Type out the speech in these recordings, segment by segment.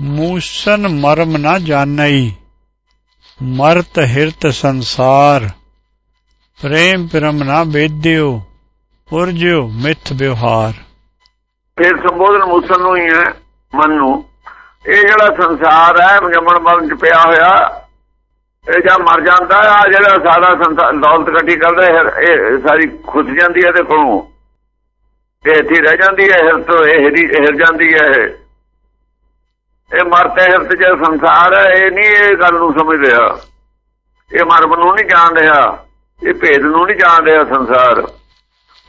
ਮੂਸਨ ਮਰਮ ਨਾ ਜਾਣਈ, ਮਰਤ ਹਿਰਤ ਸੰਸਾਰ, ਪ੍ਰੇਮ ਪ੍ਰਮ ਨਾ ਵੇਦਿਓ ਉਰਜਿਓ ਮਿੱਥ ਵਿਵਹਾਰ। ਫਿਰ ਸੰਬੋਧਨ ਮੂਸਨ ਨੂੰ ਹੀ ਹੈ, ਮਨ ਨੂੰ। ਇਹ ਜਿਹੜਾ ਸੰਸਾਰ ਹੈ, ਜੰਮਣ ਮਰਨ ਚ ਪਿਆ ਹੋਇਆ, ਇਹ ਜਾਂ ਮਰ ਜਾਂਦਾ ਆ ਜਿਹੜਾ ਸਾਰਾ ਸੰਸਾਰ, ਦੌਲਤ ਇਕੱਠੀ ਕਰਦਾ ਇਹ ਸਾਰੀ ਖੁੱਸ ਜਾਂਦੀ ਹੈ ਤੇ ਕੋਲੋਂ ਇਹ ਇੱਥੇ ਰਹਿ ਜਾਂਦੀ ਹੈ, ਹਿਰਤ ਇਹ ਹਿਰ ਜਾਂਦੀ ਹੈ ਇਹ ਇਹ ਮਰਤੇ ਹਿਰਤ ਚ ਸੰਸਾਰ ਹੈ, ਇਹ ਨਹੀਂ ਇਹ ਗੱਲ ਨੂੰ ਸਮਝ ਰਿਹਾ। ਇਹ ਮਰਮ ਨੂੰ ਨਹੀਂ ਜਾਣ ਰਿਹਾ, ਇਹ ਭੇਦ ਨੂੰ ਨਹੀਂ ਜਾਣ ਰਿਹਾ ਸੰਸਾਰ।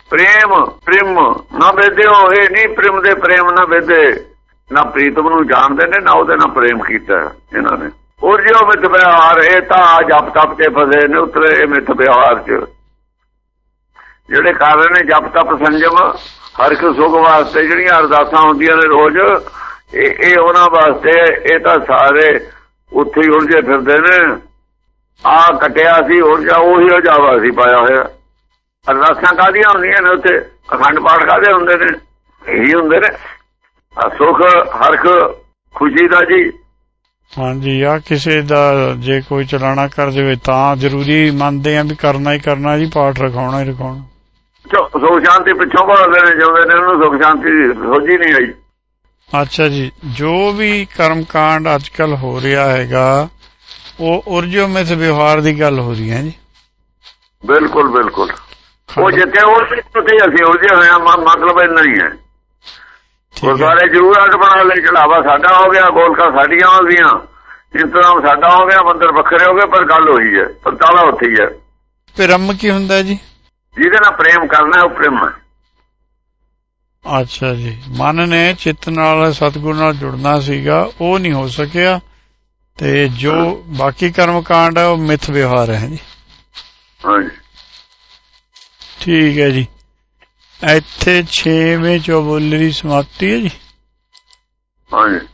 ਪ੍ਰੇਮ ਪ੍ਰੇਮ, ਨਾ ਵੇਦਿਓ ਇਹ ਨਹੀਂ ਪ੍ਰੇਮ ਦੇ ਪ੍ਰੇਮ ਨਾ ਵੇਦੇ। ਨਾ ਪ੍ਰੀਤਮ ਨੂੰ ਜਾਣਦੇ ਨੇ, ਨਾ ਉਹਦੇ ਨਾਲ ਪ੍ਰੇਮ ਕੀਤਾ ਇਹਨਾਂ ਨੇ। ਔਰ ਜਿਉ ਮਿੱਥ ਵਿਹਾਰ ਇਹ ਤਾਂ ਜਪ ਤਪ ਤੇ ਫਸੇ ਨੇ ਉਤਰੇ ਇਹ ਮਿੱਥ ਵਿਹਾਰ ਚ। ਜਿਹੜੇ ਕਰ ਨੇ ਜਪ ਤਪ ਸੰਜਮ, ਹਰ ਇੱਕ ਸੁਖ ਵਾਸਤੇ ਜਿਹੜੀਆਂ ਅਰਦਾਸਾਂ ਹੁੰਦੀਆਂ ਨੇ ਰੋਜ਼ ਇਹ ਇਹ ਉਹਨਾਂ ਵਾਸਤੇ ਇਹ ਤਾਂ ਸਾਰੇ ਉੱਥੇ ਹੀ ਉਲਝੇ ਫਿਰਦੇ ਨੇ। ਆ ਕਟਿਆ ਸੀ ਉਲਝਾ ਉਹੀ ਉਲਝਾਵਾ ਸੀ ਪਾਇਆ ਹੋਇਆ। ਅਰਦਾਸਾਂ ਕਾਦੀਆਂ ਹੁੰਦੀਆਂ ਨੇ ਉੱਥੇ? ਅਖੰਡ ਪਾਠ ਕਾਦੇ ਹੁੰਦੇ ਨੇ? ਇਹੀ ਹੁੰਦੇ ਨੇ। ਆ ਸੁਖ ਹਰਖ ਖੁਸ਼ੀ ਦਾ ਜੀ। ਹਾਂਜੀ ਆ ਕਿਸੇ ਦਾ ਜੇ ਕੋਈ ਚਲਾਣਾ ਕਰ ਦੇਵੇ ਤਾਂ ਜ਼ਰੂਰੀ ਮੰਨਦੇ ਆ ਵੀ ਕਰਨਾ ਹੀ ਕਰਨਾ ਜੀ ਪਾਠ ਰਖਾਉਣਾ ਹੀ ਰਖਾਉਣਾ। ਸੁਖ ਸ਼ਾਂਤੀ ਪਿੱਛੋਂ ਭਾਲਦੇ ਨੇ ਜਿਉਂਦੇ ਨੇ ਉਹਨੂੰ ਸੁਖ ਸ਼ਾਂਤੀ ਸੋਝੀ ਨਹੀਂ ਆਈ। ਅੱਛਾ ਜੀ ਜੋ ਵੀ ਕਰਮਕਾਂਡ ਅੱਜਕੱਲ ਹੋ ਰਿਹਾ ਹੈਗਾ ਉਹ ਉਰਜੋ ਮਿਥ ਵਿਵਹਾਰ ਦੀ ਗੱਲ ਹੋ ਰਹੀ ਹੈ ਜੀ। ਬਿਲਕੁਲ ਬਿਲਕੁਲ। ਉਹ ਜਿੱਥੇ ਉਹ ਉੱਥੇ ਅਸੀਂ ਉਲਝੇ ਹੋਏ ਆ ਮਤਲਬ ਇੰਨਾ ਹੀ ਹੈ। ਠੀਕ ਹੈ। ਗੁਰਦੁਆਰੇ ਜ਼ਰੂਰ ਅੱਡ ਬਣਾ ਲੈ ਚੜਾਵਾ ਸਾਡਾ ਹੋ ਗਿਆ ਗੋਲਕਾ ਸਾਡੀਆਂ ਹੋ ਗਈਆਂ ਇੰਤਜ਼ਾਮ ਸਾਡਾ ਹੋ ਗਿਆ ਮੰਦਰ ਵੱਖਰੇ ਹੋ ਗਏ ਪਰ ਗੱਲ ਹੋਈ ਹੈ ਪਰ ਤਾਲਾ ਉੱਥੇ ਹੀ ਹੈ। ਪ੍ਰਮ ਕੀ ਹੁੰਦਾ ਜੀ? ਜਿਹਦੇ ਨਾਲ ਪ੍ਰੇਮ ਕਰਨਾ ਉਹ ਪ੍ਰੇਮ ਹੈ। ਅੱਛਾ ਜੀ। ਮਨ ਨੇ ਚਿੱਤ ਨਾਲ ਸਤਿਗੁਰ ਨਾਲ ਜੁੜਨਾ ਸੀਗਾ ਉਹ ਨਹੀਂ ਹੋ ਸਕਿਆ। ਤੇ ਜੋ ਬਾਕੀ ਕਰਮਕਾਂਡ ਹੈ ਉਹ ਮਿਥ ਵਿਵਹਾਰ ਹੈ ਜੀ। ਹਾਂਜੀ। ਠੀਕ ਹੈ ਜੀ। ਇੱਥੇ 6ਵੇਂ ਚੌਬੋਲੀ ਦੀ ਸਮਾਪਤੀ ਹੈ ਜੀ। ਹਾਂਜੀ।